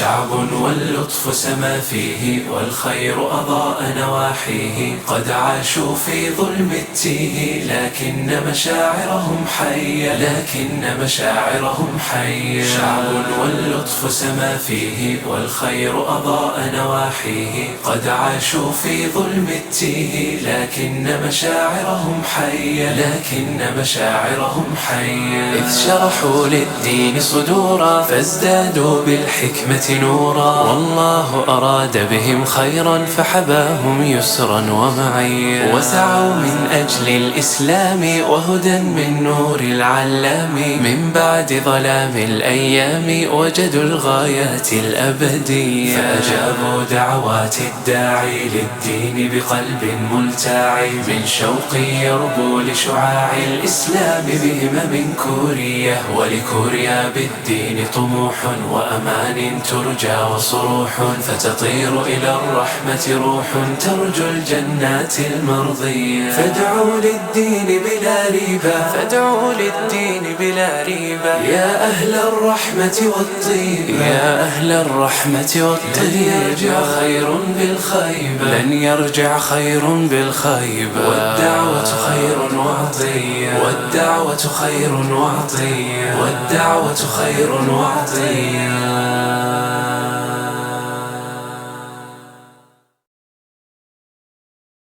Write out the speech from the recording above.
شعب واللطف سما فيه والخير أضاء نواحيه. قد عاشوا في ظلم التيه لكن مشاعرهم حية لكن مشاعرهم حية. شعب واللطف سما فيه والخير أضاء نواحيه. قد عاشوا في ظلم التيه لكن مشاعرهم حية لكن مشاعرهم حية. إذ شرحوا للدين صدورا فازدادوا بالحكمة نورا. والله أراد بهم خيرا فحباهم يسرا ومعيا وسعوا من أجل الإسلام وهدى من نور العلام. من بعد ظلام الأيام وجدوا الغايات الأبدية فأجابوا دعوات الداعي للدين بقلب ملتاع. من شوق يربو لشعاع الإسلام بهمم كورية. ولكوريا بالدين طموح وأمان ترجى وصروح فتطير إلى الرحمة روح ترجو الجنات المرضية. فادعوا للدين بلا ريبة فادعوا للدين بلا ريبة يا أهل الرحمة والطيبة. يا أهل الرحمة والطيبة. لن يرجع خير بالخيبة. لن يرجع خير بالخيبة. والدعوة خير وعطية. والدعوة خير وعطية. والدعوة خير وعطية.